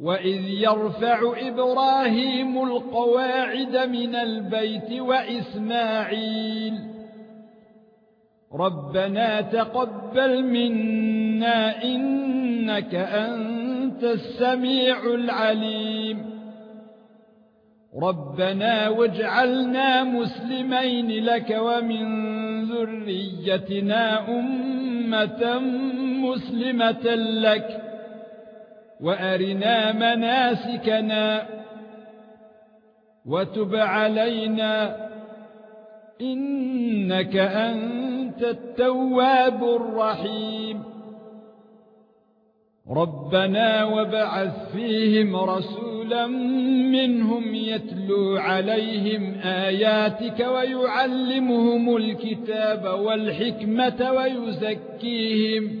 واذ يرفع إبراهيم القواعد من البيت واسماعيل ربنا تقبل منا انك انت السميع العليم ربنا واجعلنا مسلمين لك ومن ذريتنا امه مسلمه لك وأرنا مناسكنا وتب علينا إنك أنت التواب الرحيم. ربنا وبعث فيهم رسولا منهم يتلو عليهم آياتك ويعلمهم الكتاب والحكمة ويزكيهم.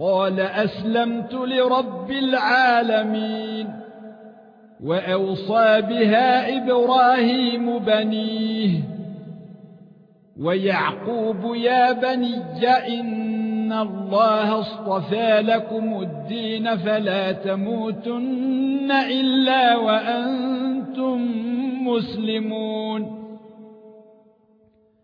قال أسلمت لرب العالمين وأوصى بها إبراهيم بنيه ويعقوب يا بني إن الله اصطفى لكم الدين فلا تموتن إلا وأنتم مسلمون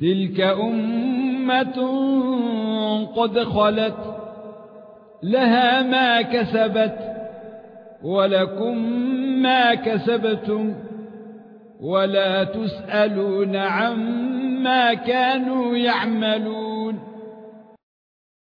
تلك امه قد خلت لها ما كسبت ولكم ما كسبتم ولا تسالون عما كانوا يعملون